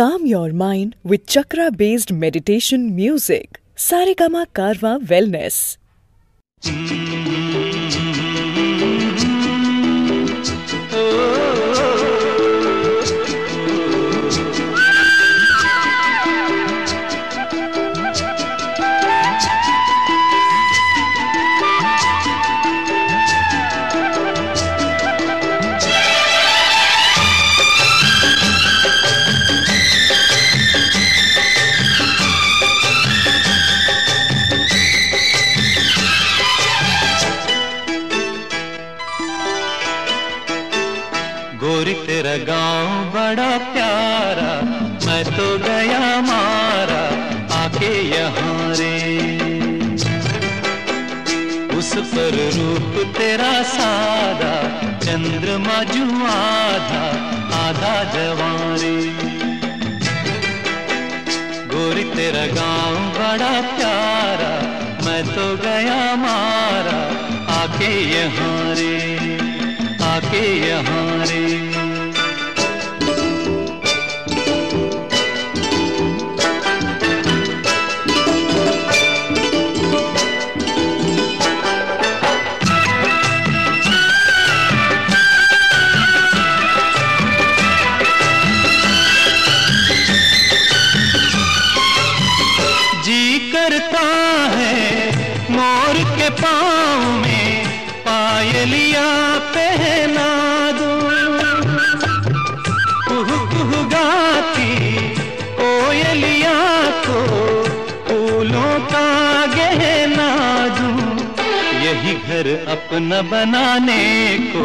Calm your mind with chakra based meditation music. Saregama Karva Wellness. Mm-hmm. तेरा सादा, चंद्रमा जू आधा आधा जवारे। गोरी तेरा गाँव बड़ा प्यारा, मैं तो गया मारा, आके यहाँ रे आके यहाँ रे अपना बनाने को,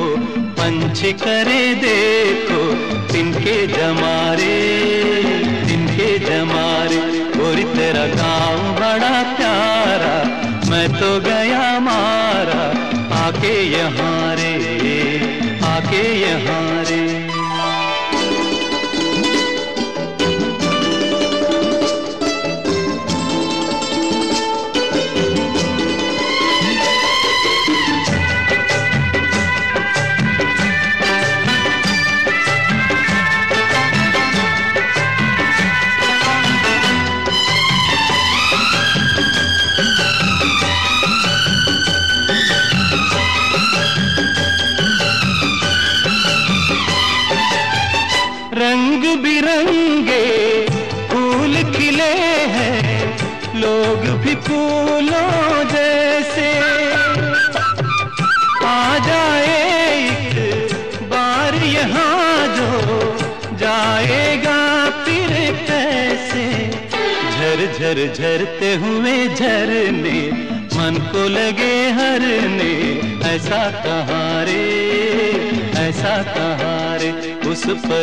पंच करे दे तो तिनके जमारे तिनके जमारे। और तेरा गाँव बड़ा प्यारा, मैं तो गया मारा, आके यहाँ रे, आके यहाँ रे।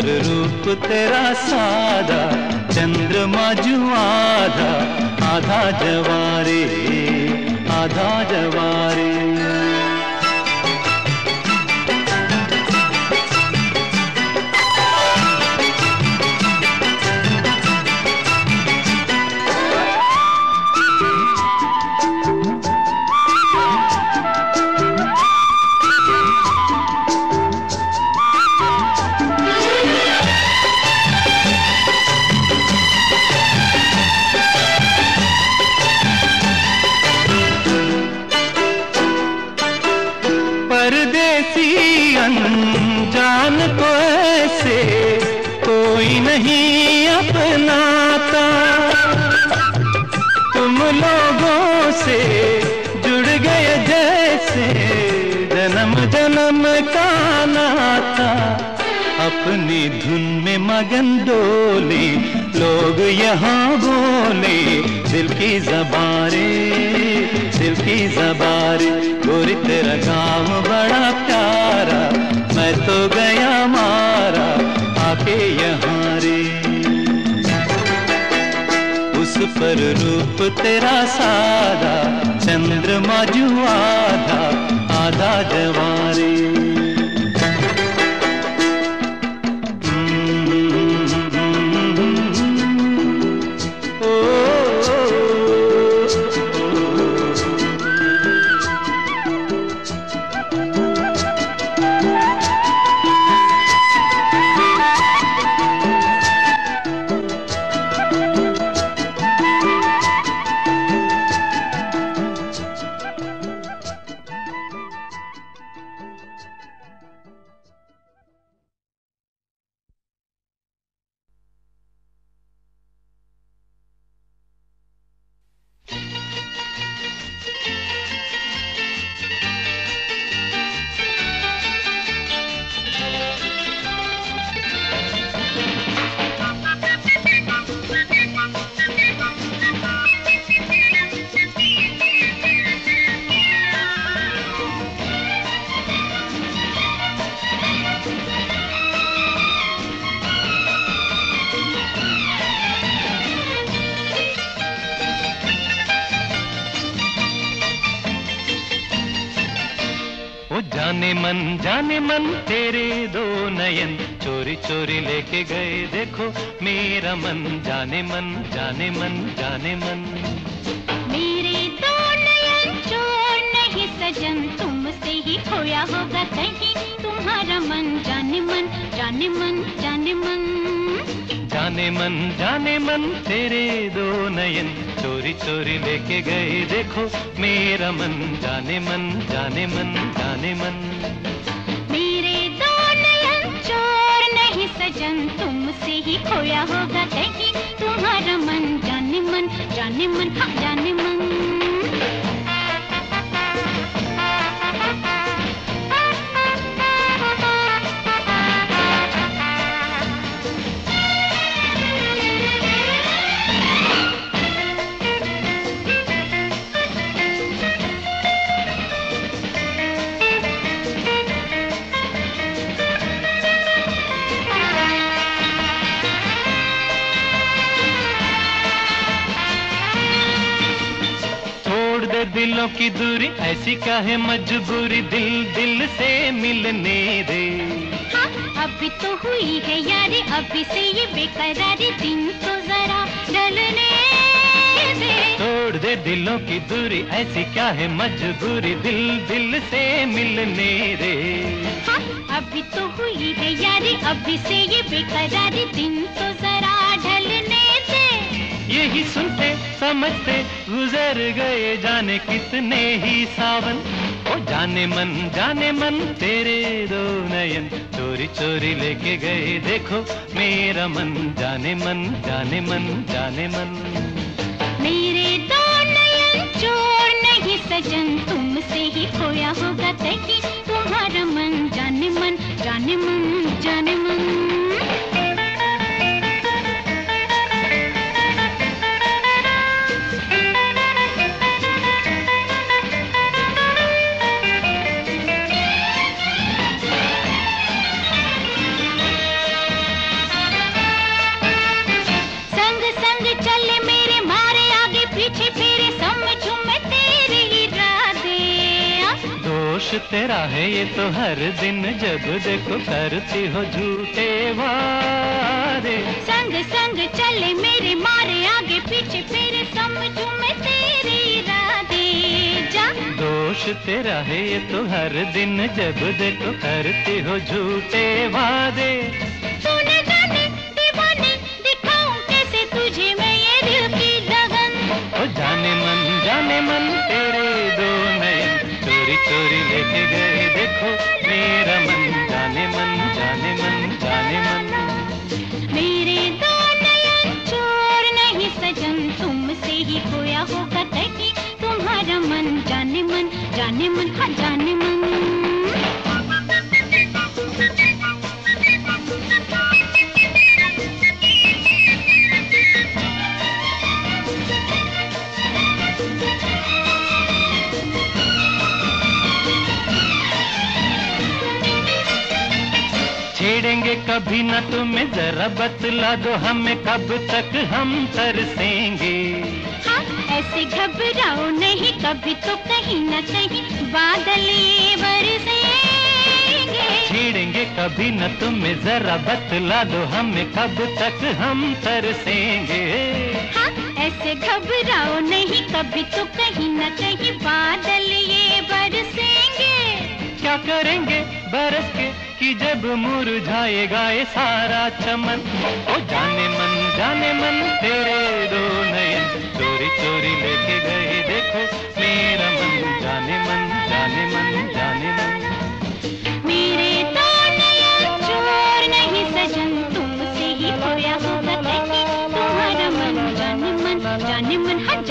उस पर रूप तेरा सादा चंद्रमा जू आधा आधा जवारे आधा जवारे। दिल की जबारे, दिल की जबारे। गोरी तेरा काम बड़ा प्यारा, मैं तो गया मारा आके यहाँ रे। उस पर रूप तेरा सादा, चंद्रमा जू आधा आधा जवारे जाने मन जाने मन जाने मन। मेरे दो नयन चोर नहीं सजन तुमसे ही खोया होगा कहीं। तुम्हारा मन जाने मन जाने मन जाने मन। जाने मन जाने मन तेरे दो नयन। चोरी चोरी लेके गए देखो मेरा मन। जाने मन जाने मन जाने मन। मेरे दो नयन चोर नहीं सजन तुमसे ही खोया होगा मन जाने की दूरी ऐसी का है मजबूरी दिल दिल से मिलने दे हाँ अभी तो हुई है यारी अभी से ये बेकरारी दिन तो जरा ढलने दे तोड़ दे दिलों की दूरी ऐसी क्या है मजबूरी दिल दिल से मिलने दे हाँ अभी तो हुई है यारी अभी से ये बेकरारी दिन तो जरा यही सुनते, समझते, गुजर गए जाने कितने ही सावन। ओ जाने मन जाने मन, तेरे दो नयन। चोरी चोरी लेके गए, देखो मेरा मन। जाने मन जाने मन जाने मन। मेरे दो नयन, चोर नहीं सजन। तुमसे ही खोया होगा कहीं तुम्हारा मन, जाने मन जाने मन जाने मन। दोष तेरा है ये तो हर दिन जब देखो करती हो झूठे वादे संग संग चले मेरे मारे आगे पीछे फिर समझू मैं तेरे इरादे जा। दोष तेरा है ये तो हर दिन जब देखो करती हो झूठे वादे। लेके गए देखो, मेरा मन जाने मन जाने मन जाने मन। मेरे दो नयन चोर नहीं सजन, तुमसे ही खोया होगा तकी तुम्हारा मन जाने मन जाने मन हाँ जाने मन। कभी न तुम्हें जरा बतला दो हमें कब तक हम तरसेंगे हाँ ऐसे घबराओ नहीं कभी तो कहीं न कहीं बादल बरसेंगे छेड़ेंगे कभी न तुम्हें जरा बतला दो हमें कब तक हम तरसेंगे हाँ ऐसे घबराओ नहीं कभी तो कहीं न कहीं बादल ये बरसेंगे क्या करेंगे बरस के कि जब मुरझाएगा ये सारा चमन। ओ जाने मन जाने मन, तेरे दो नयन। चोरी चोरी लेके गए देखो मेरा मन। जाने मन जाने मन जाने मन। मेरे तो नया चोर नहीं सजन। तुमसे ही खोया होगा कहीं तुम्हारा मन। जाने मन जाने मन हाँ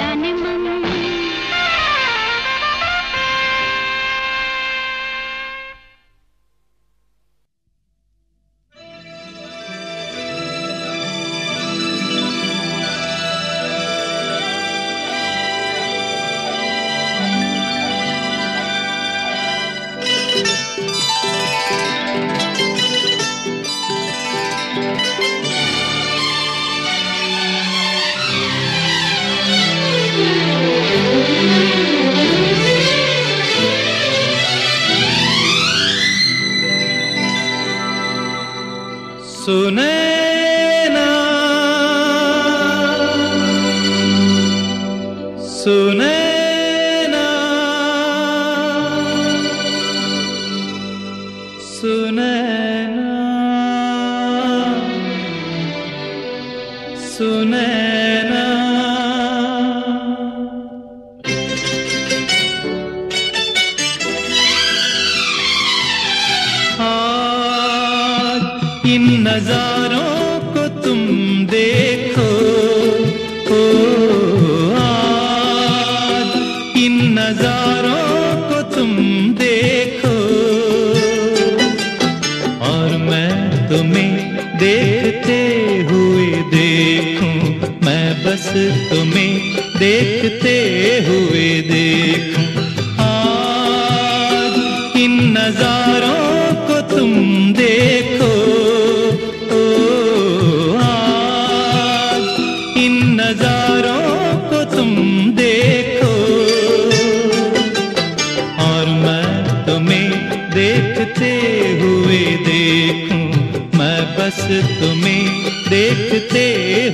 बस तुम्हें देखते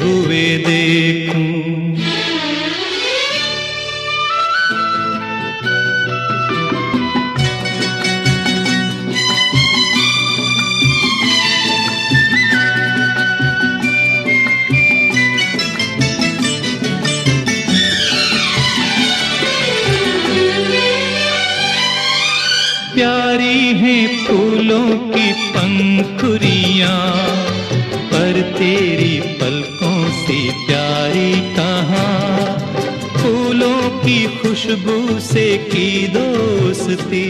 हुए देखूँ। खुशबू से की दोस्ती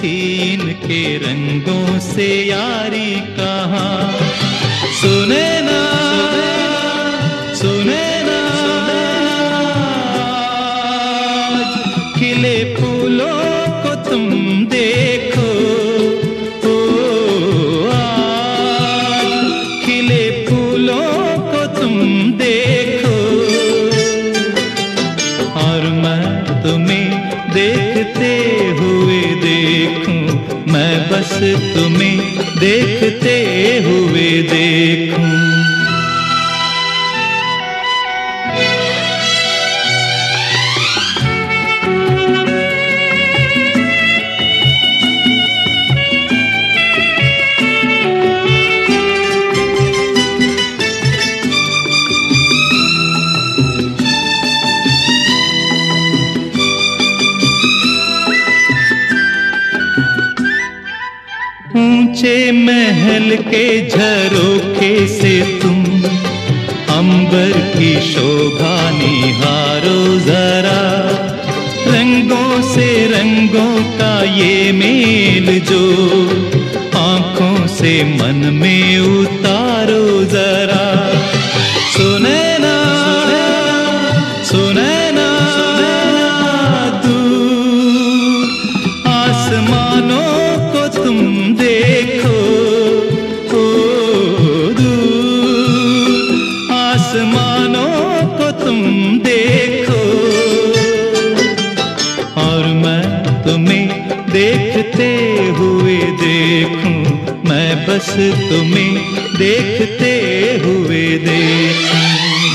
तीन के रंगों से यारी कहा। सुने देख। ऊँचे महल के झरोखे से तुम। अंबर की शोभा निहारो जरा। रंगों से रंगों का ये मेल जो आँखों से मन में उतारो जरा। बस तुम्हें देखते हुए देश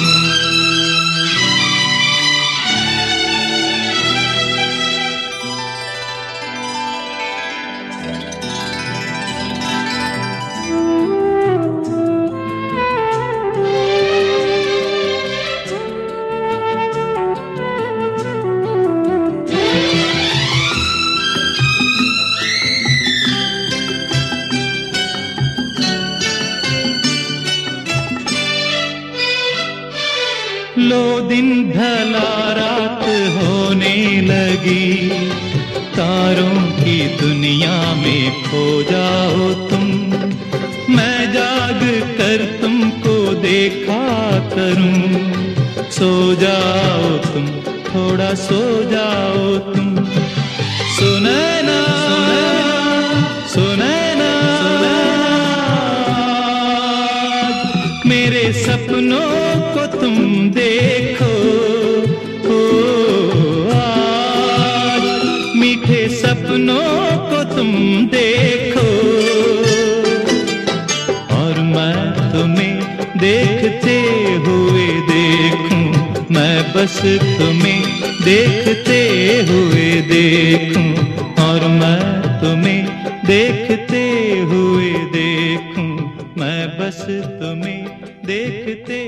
मीठे सपनों को तुम देखो। और मैं तुम्हें देखते हुए देखूँ। मैं बस तुम्हें देखते हुए देखूँ। और मैं तुम्हें देखते हुए देखूँ। मैं बस तुम्हें देखते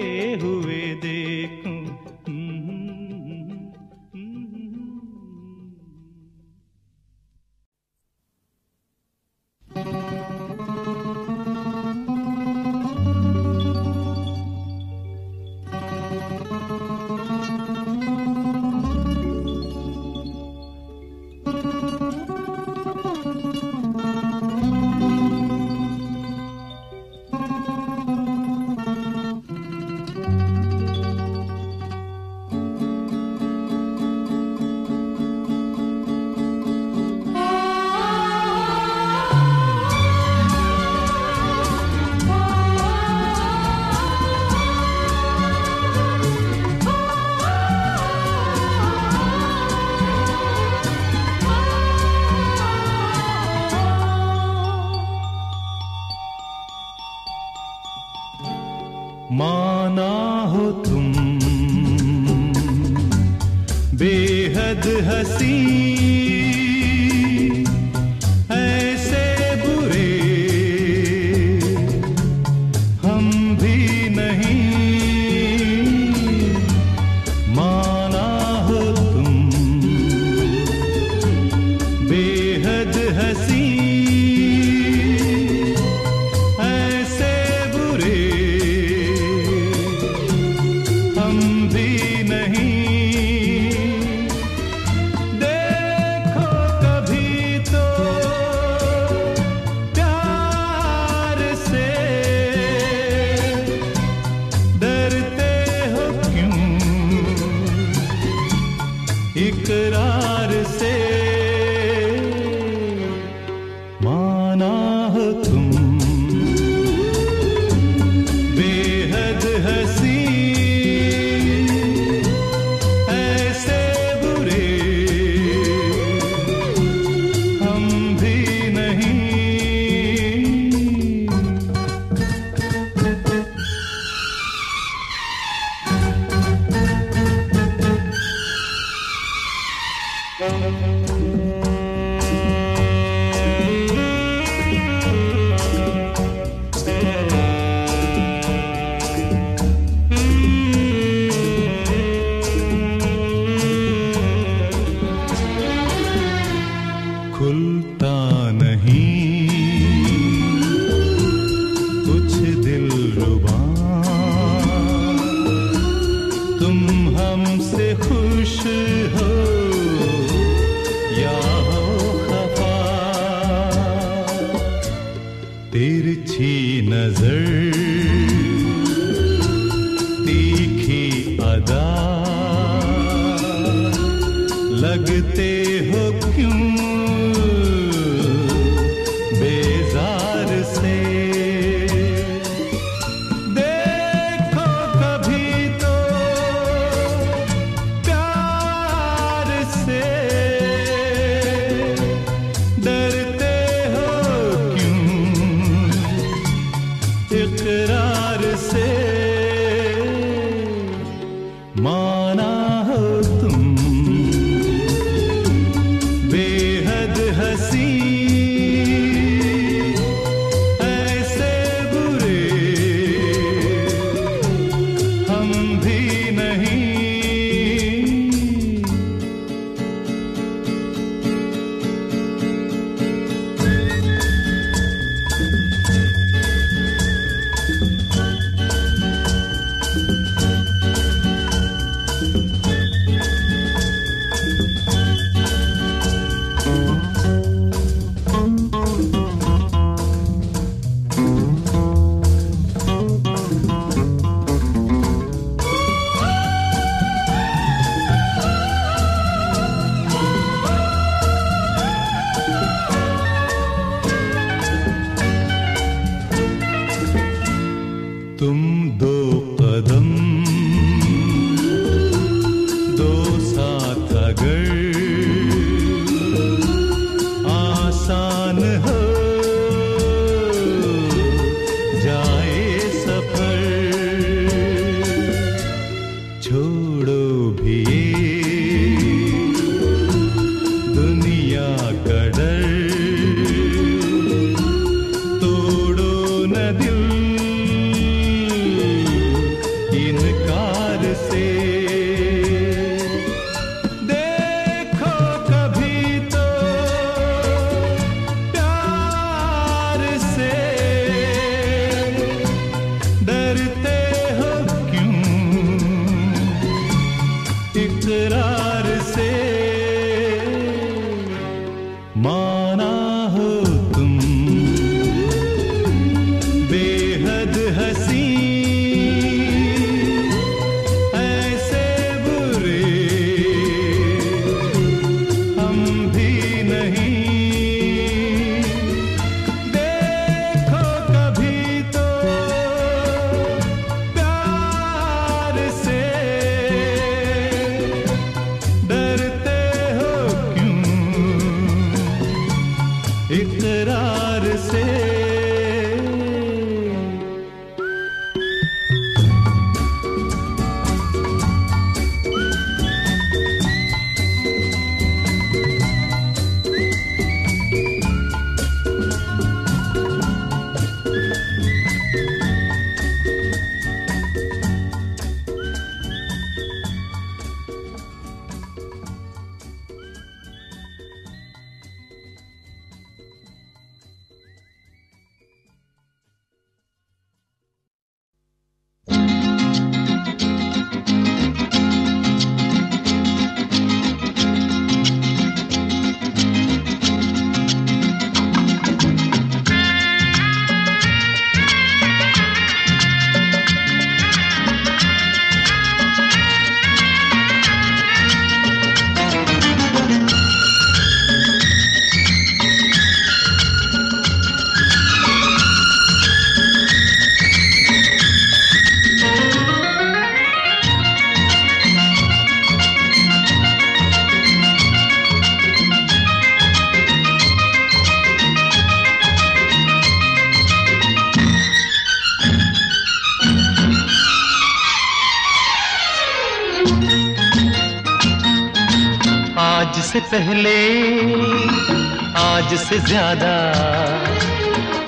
से ज़्यादा।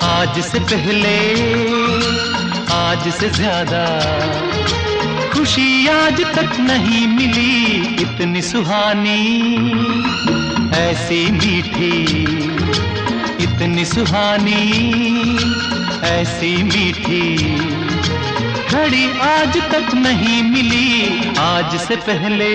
आज से पहले, आज से ज़्यादा। खुशी आज तक नहीं मिली, इतनी सुहानी। ऐसी मीठी, इतनी सुहानी। ऐसी मीठी। घड़ी आज तक नहीं मिली, आज से पहले।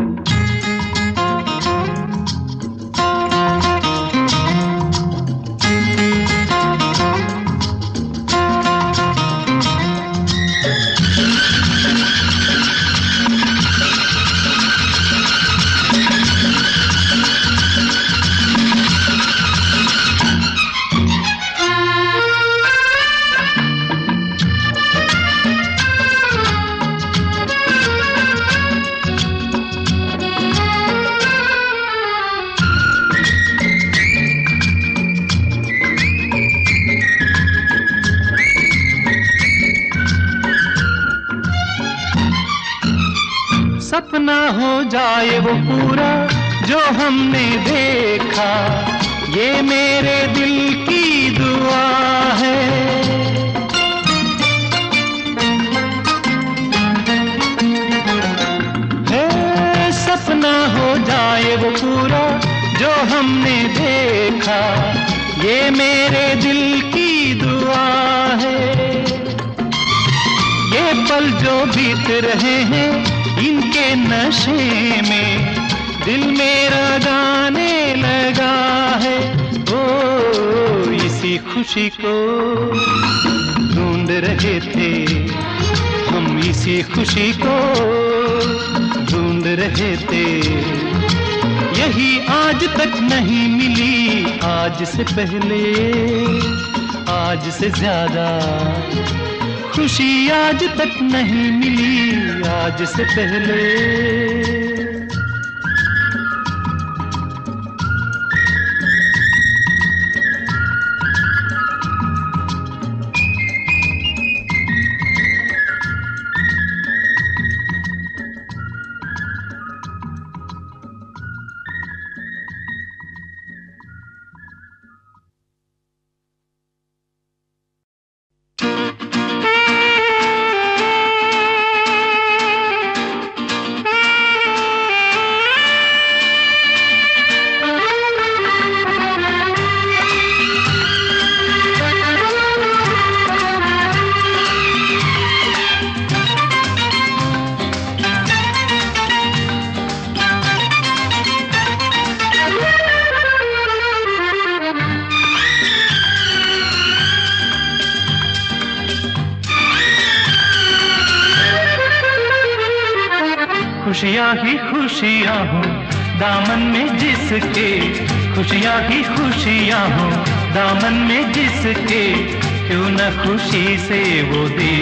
पूरा जो हमने देखा, ये मेरे दिल की दुआ है। है सपना हो जाए वो पूरा जो हमने देखा, ये मेरे दिल की दुआ है। ये पल जो बीत रहे हैं इनके नशे में दिल मेरा गाने लगा है। ओ, इसी खुशी को ढूंढ रहे थे। हम इसी खुशी को ढूंढ रहे थे। यही आज तक नहीं मिली। आज से पहले, आज से ज़्यादा खुशी आज तक नहीं मिली आज से पहले। से वो दी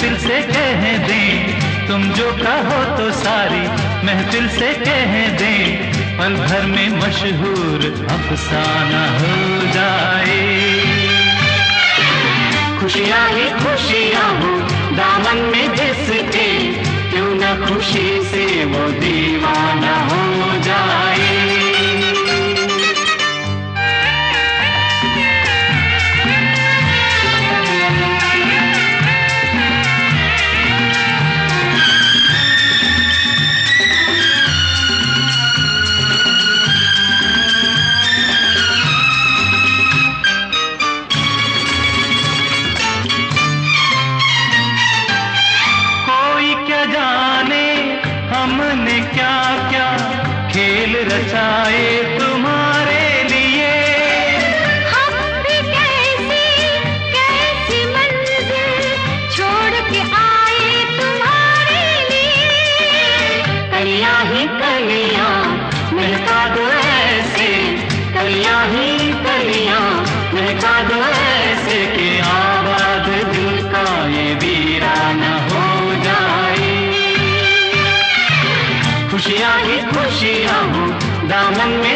महफिल से कह दें। तुम जो कहो तो सारी महफिल से कह दें। पल भर में मशहूर अफसाना हो जाए। खुशियाँ ही खुशियाँ हो, दामन में जिसके क्यों ना खुशी से वो दीवाना हो जाए। மனம்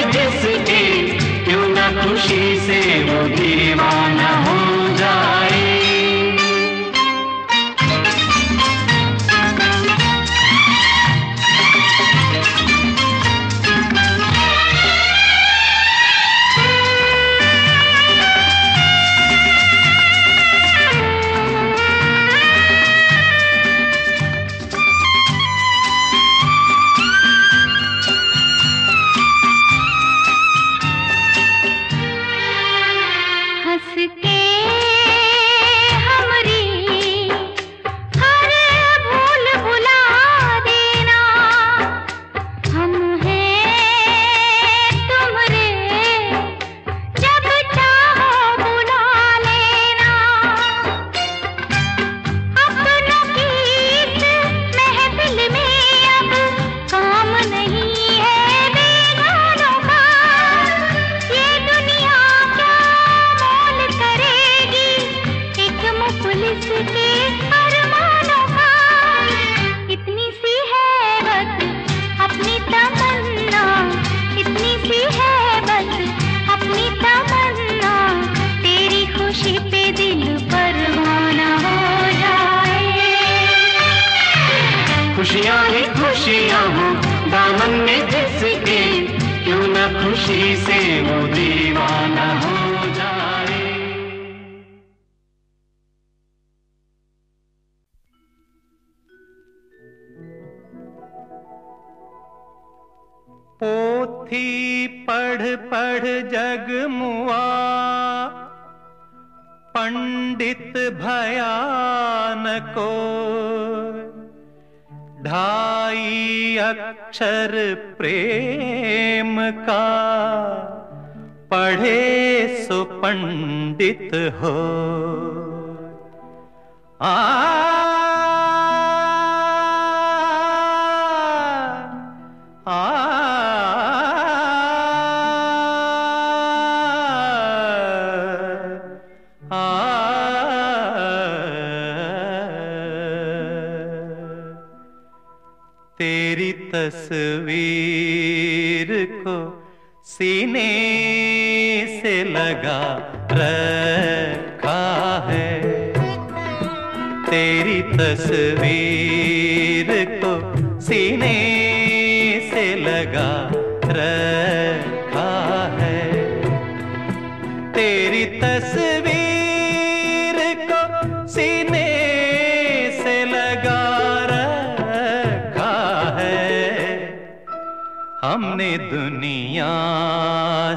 हमने दुनिया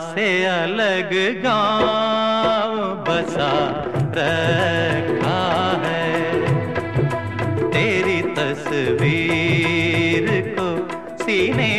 से अलग गाँव बसा रखा है। तेरी तस्वीर को सीने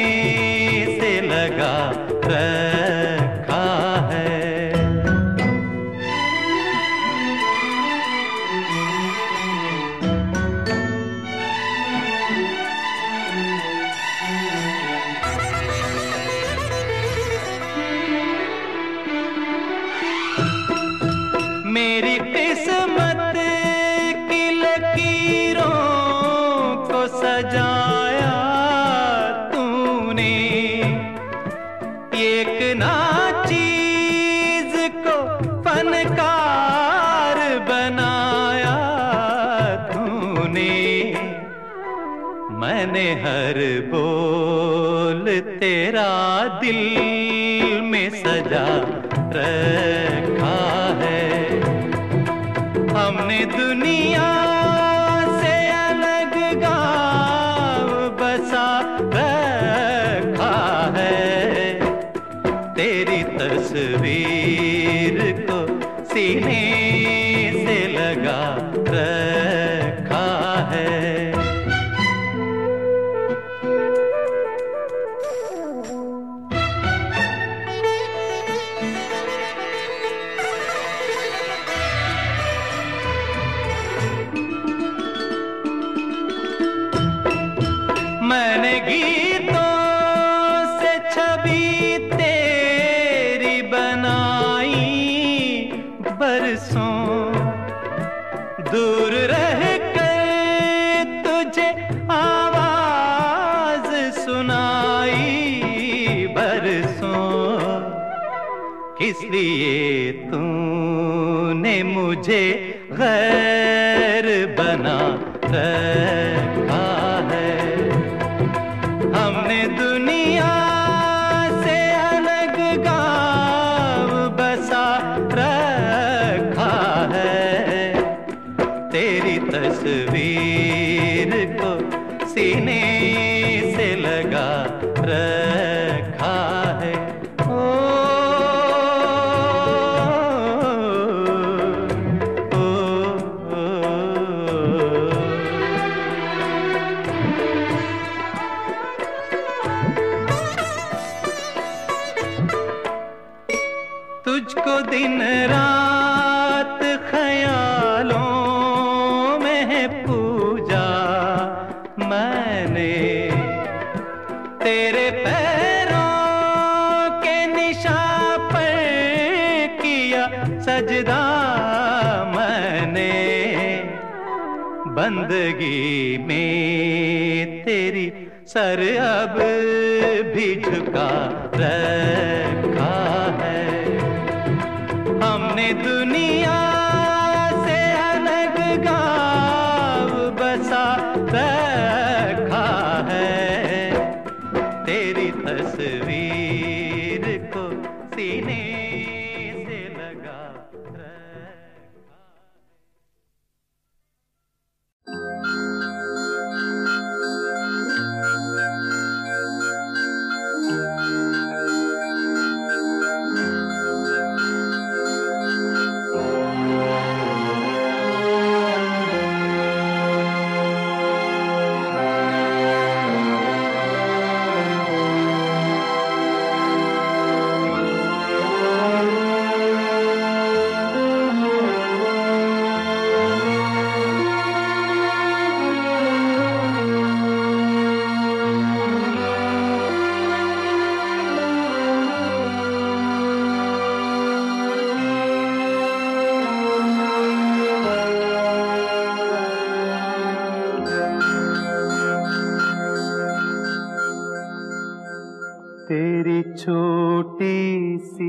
तेरी छोटी सी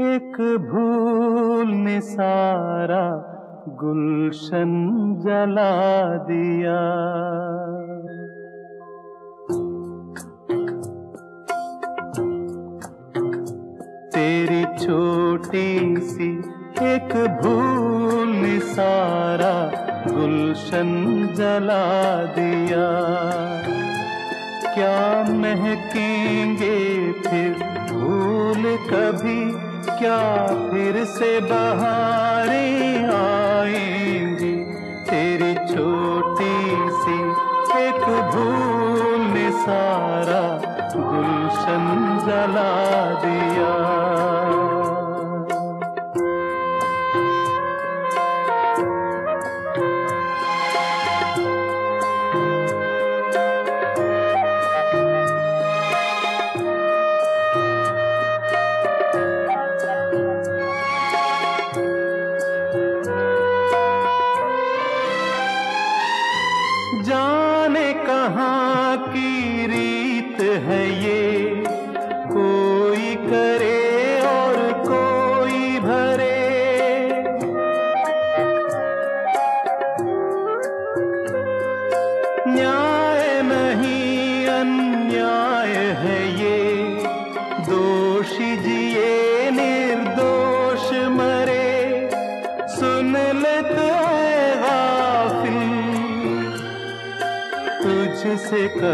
एक भूल ने सारा गुलशन जला दिया। तेरी छोटी सी एक भूल ने सारा गुलशन जला दिया। क्या महकेंगे फिर? भूल कभी क्या फिर से बहारें आएँगी? तेरी छोटी सी एक भूल सारा गुलशन जला दिया।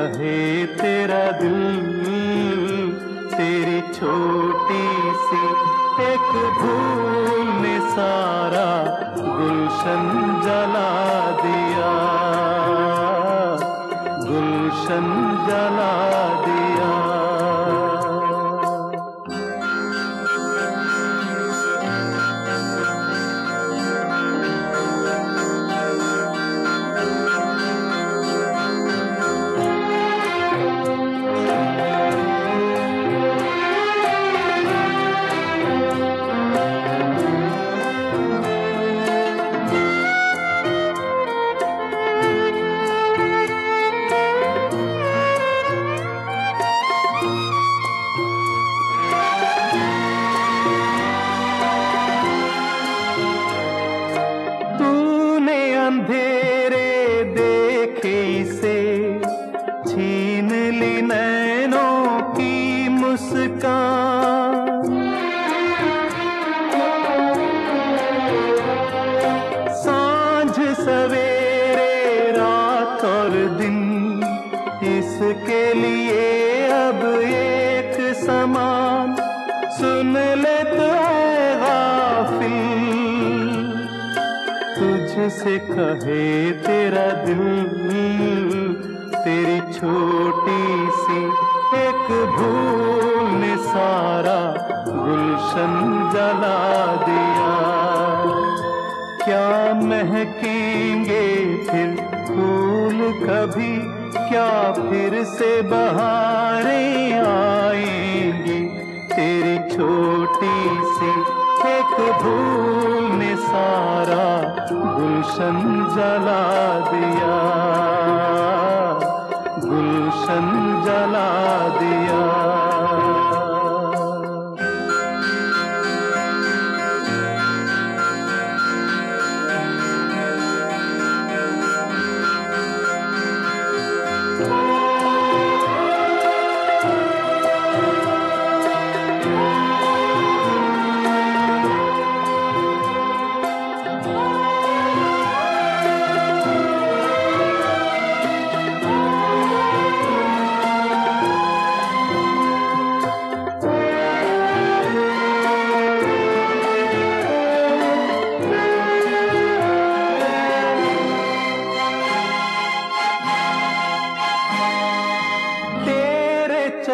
कहे तेरा दिल तेरी छोटी सी एक भूल ने सारा गुलशन जला।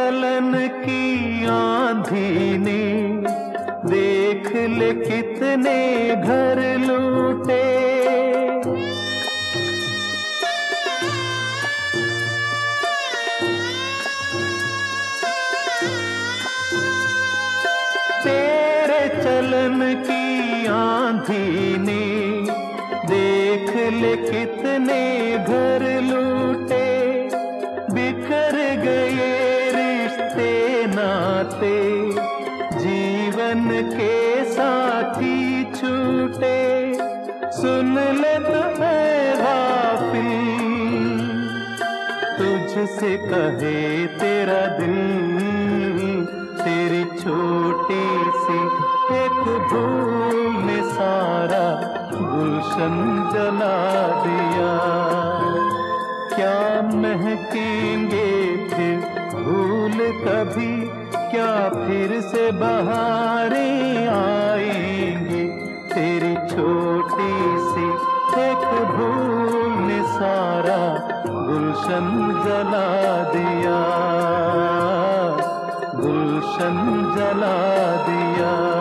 चलन की आंधी ने देख ले कितने घर लूटे। तेरे चलन की आंधी ने देख ले कितने घर पाते जीवन के साथी छूटे। सुन ले तो मेरा तुझसे कहे तेरा दिल, तेरी छोटी सी एक भूल सारा गुलशन जला दिया। क्या महकेंगे फिर भूल कभी? क्या फिर से बहारें आएँगी? तेरी छोटी सी एक भूल ने सारा गुलशन जला दिया। गुलशन जला दिया।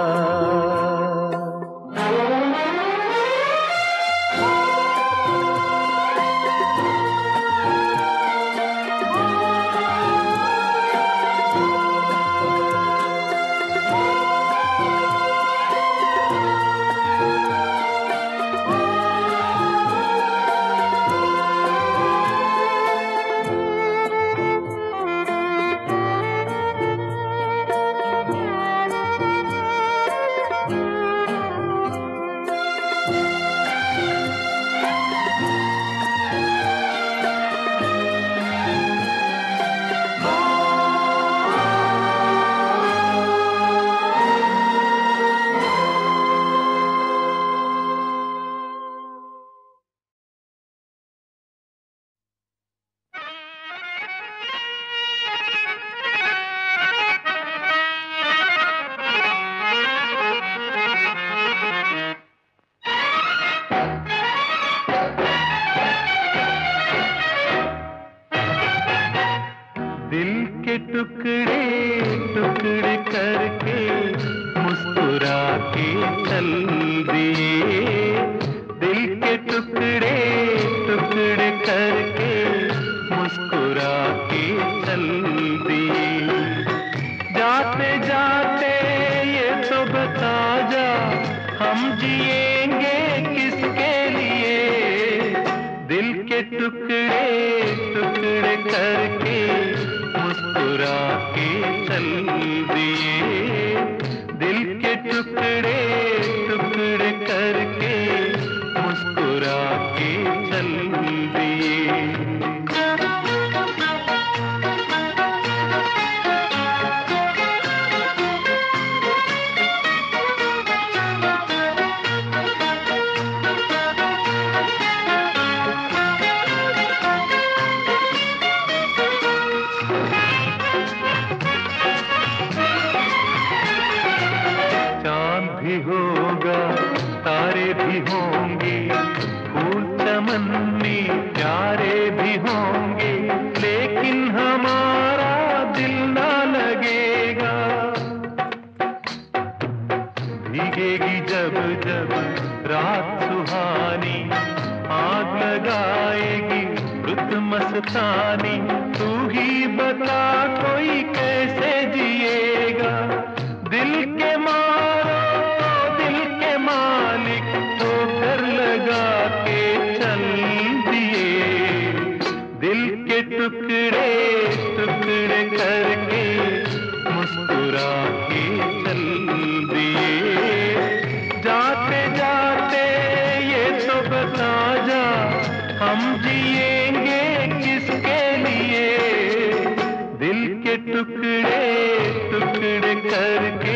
करके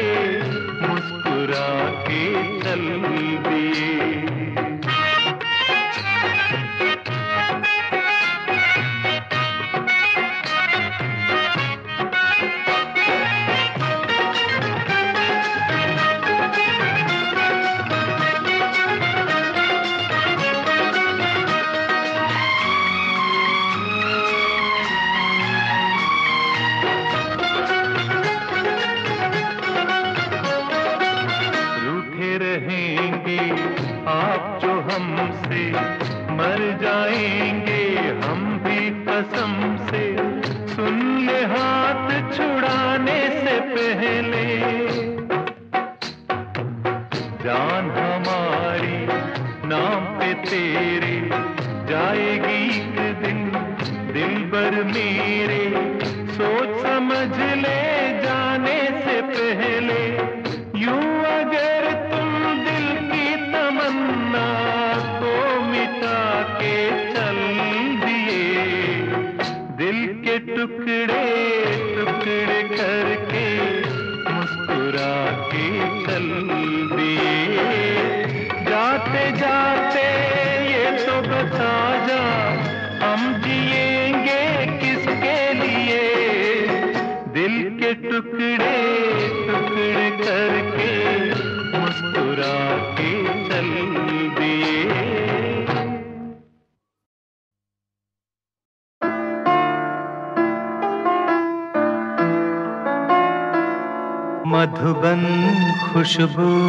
खुशबू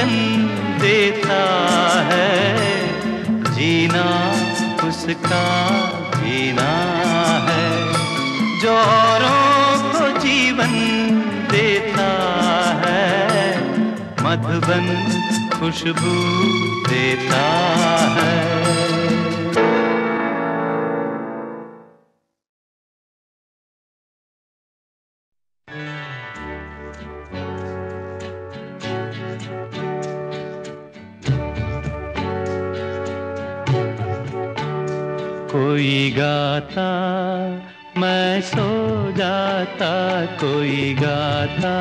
दर्शन देता है। जीना उसका जीना है। जो औरों को जीवन देता है, मधुबन खुशबू देता है। कोई गाता मैं सो जाता कोई गाता।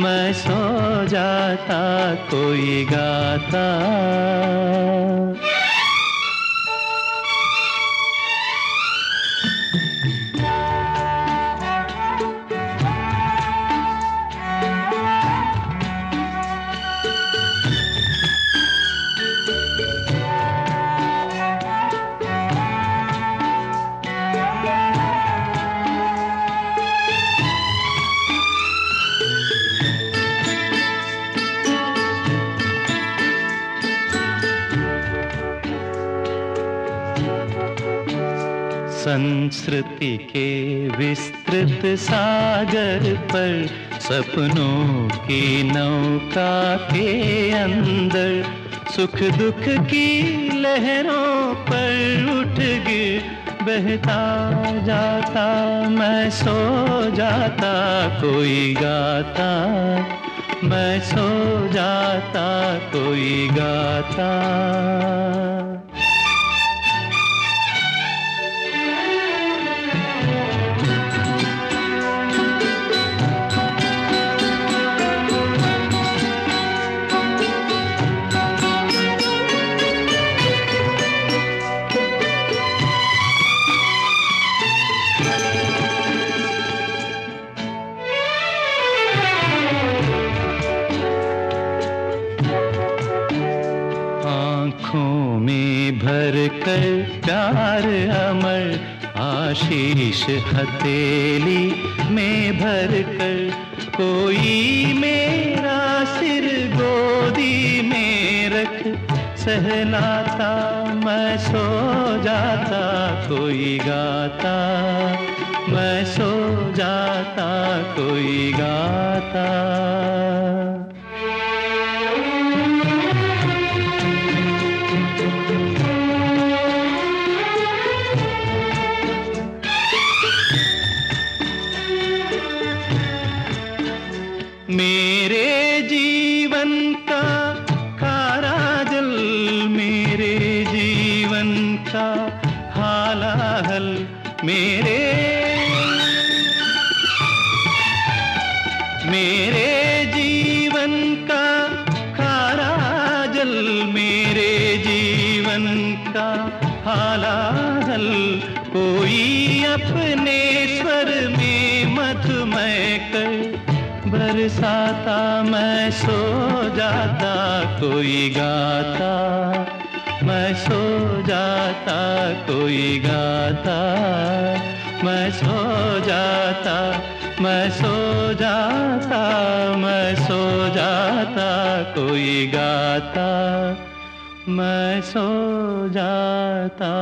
मैं सो जाता कोई गाता। संस्कृति के विस्तृत सागर पर सपनों की नौका के अंदर सुख दुख की लहरों पर उठ गिर बहता जाता मैं सो जाता, कोई गाता, मैं सो जाता, कोई गाता। आँखों में भर कर प्यार, अमर आशीष हथेली में भर कर कोई मेरा सिर गोदी में रख। सहलाता मैं सो जाता, कोई गाता, मैं सो जाता, कोई गाता। कोई गाता, मैं सो जाता, कोई गाता, मैं सो जाता, मैं सो जाता, मैं सो जाता, कोई गाता, मैं सो जाता।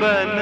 बन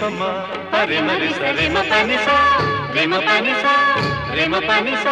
పమ హరి మరి స రిమ పని స రిమ పని స రిమ పని స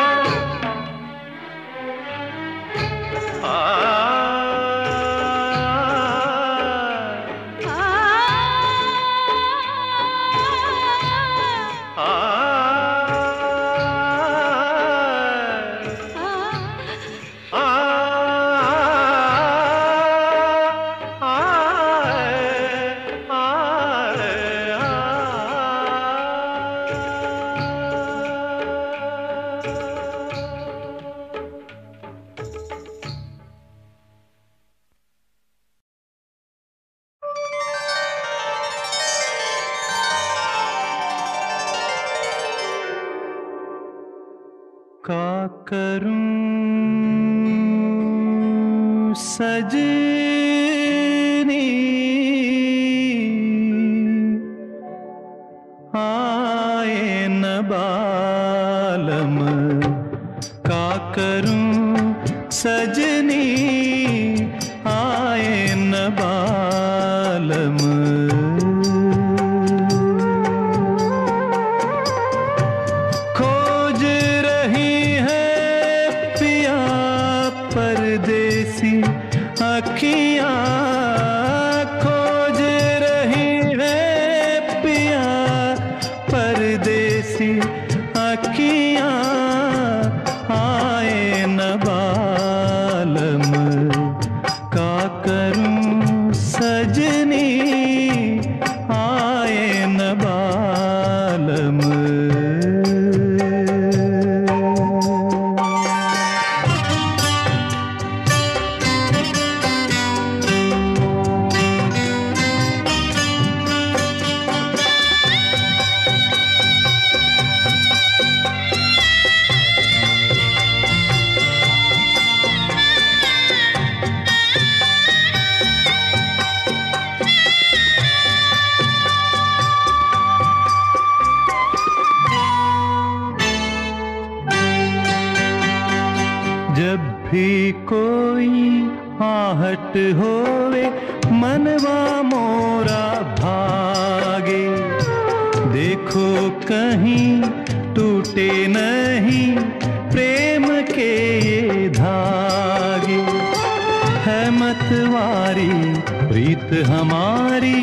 प्रीत हमारी,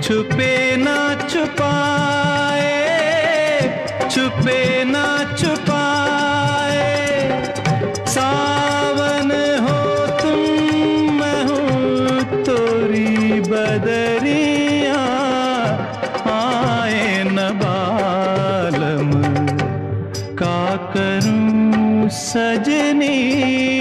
छुपे ना छुपाए, छुपे ना छुपाए। सावन हो तुम, मैं हूँ तोरी बदरिया, आए न बालम, का करूँ सजनी।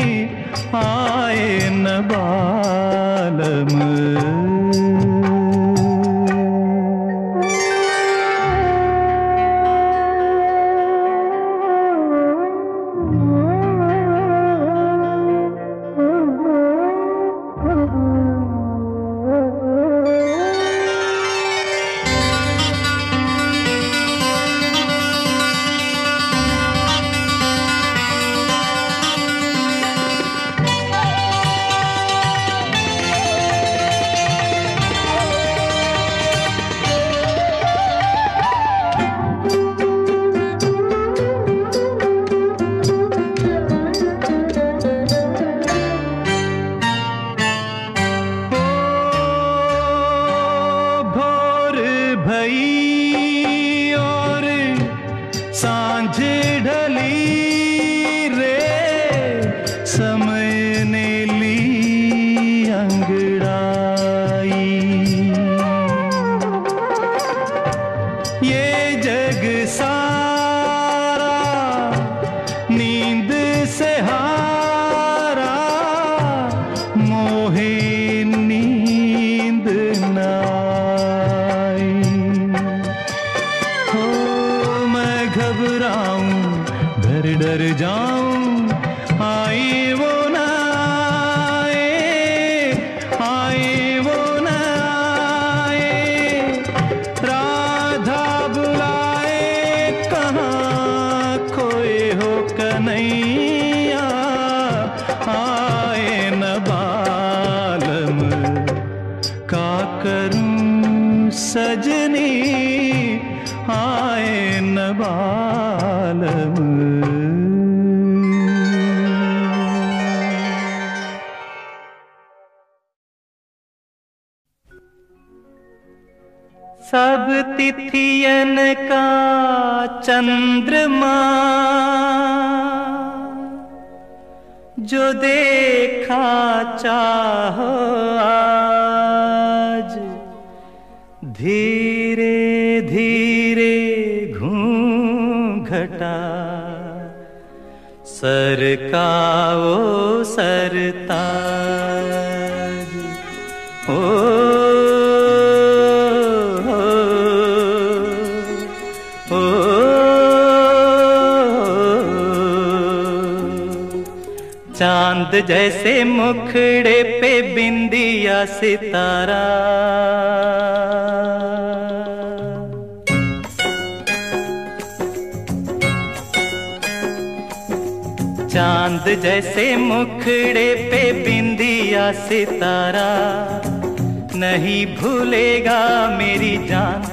सजनी आए न बालम। सब तिथियन का चंद्रमा जो देखा चाहो आज धीरे धीरे घूंघटा। सरकाओ सरताज ओ, ओ, ओ, चाँद जैसे मुखड़े पे बिंदिया सितारा। जैसे मुखड़े पे बिंदिया सितारा। नहीं भूलेगा मेरी जान,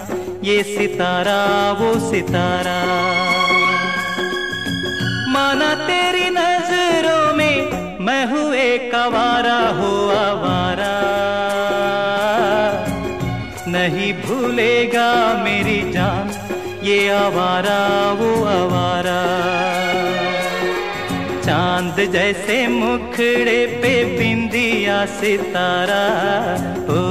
ये सितारा, वो सितारा। माना तेरी नज़रों में मैं हूँ एक आवारा, हो आवारा। नहीं भूलेगा मेरी जान, ये आवारा, वो आवारा। चाँद जैसे मुखड़े पे बिंदिया सितारा। हो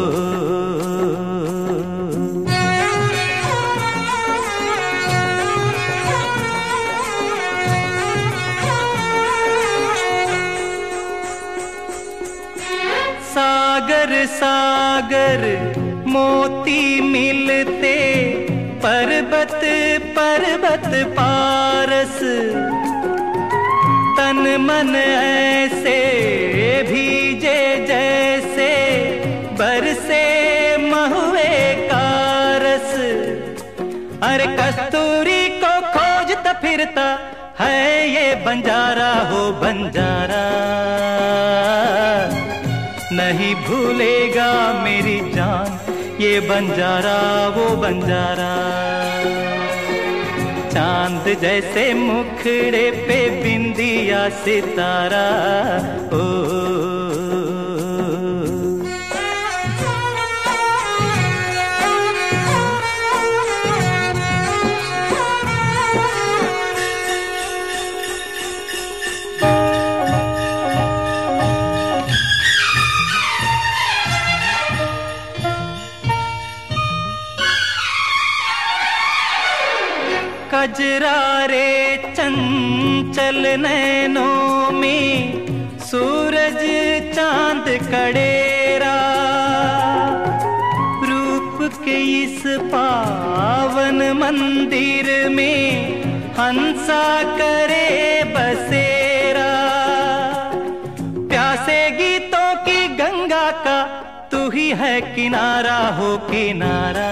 सागर सागर मोती मिलते पर्वत पर्वत पा मन ऐसे भीजे जैसे, बरसे महुए कारस। अरे कस्तूरी को खोजता फिरता है ये बंजारा, हो बंजारा। नहीं भूलेगा मेरी जान, ये बंजारा, वो बंजारा। चाँद जैसे मुखड़े पे बिंदिया सितारा ओ, कजरारे चंचल नैनों में सूरज चाँद कड़ेरा। रूप के इस पावन मंदिर में हंसा करे बसेरा। प्यासे गीतों की गंगा का तू ही है किनारा, हो किनारा।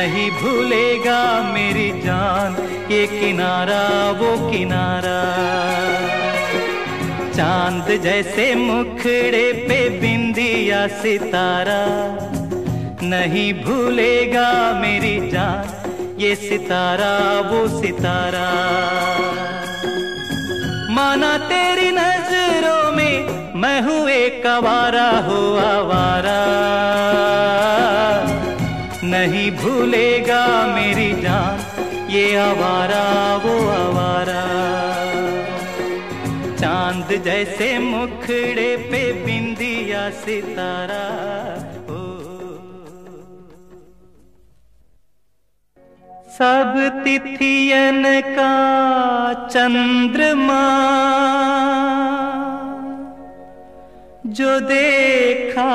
नहीं भूलेगा मेरी जान, ये किनारा, वो किनारा। चाँद जैसे मुखड़े पे बिंदिया सितारा। नहीं भूलेगा मेरी जान, ये सितारा, वो सितारा। माना तेरी नज़रों में मैं हूँ एक आवारा, हो आवारा। नहीं भूलेगा मेरी जान। ये आवारा, वो आवारा। चाँद जैसे मुखड़े पे बिंदिया सितारा। सब तिथियन का चंद्रमा, जो देखा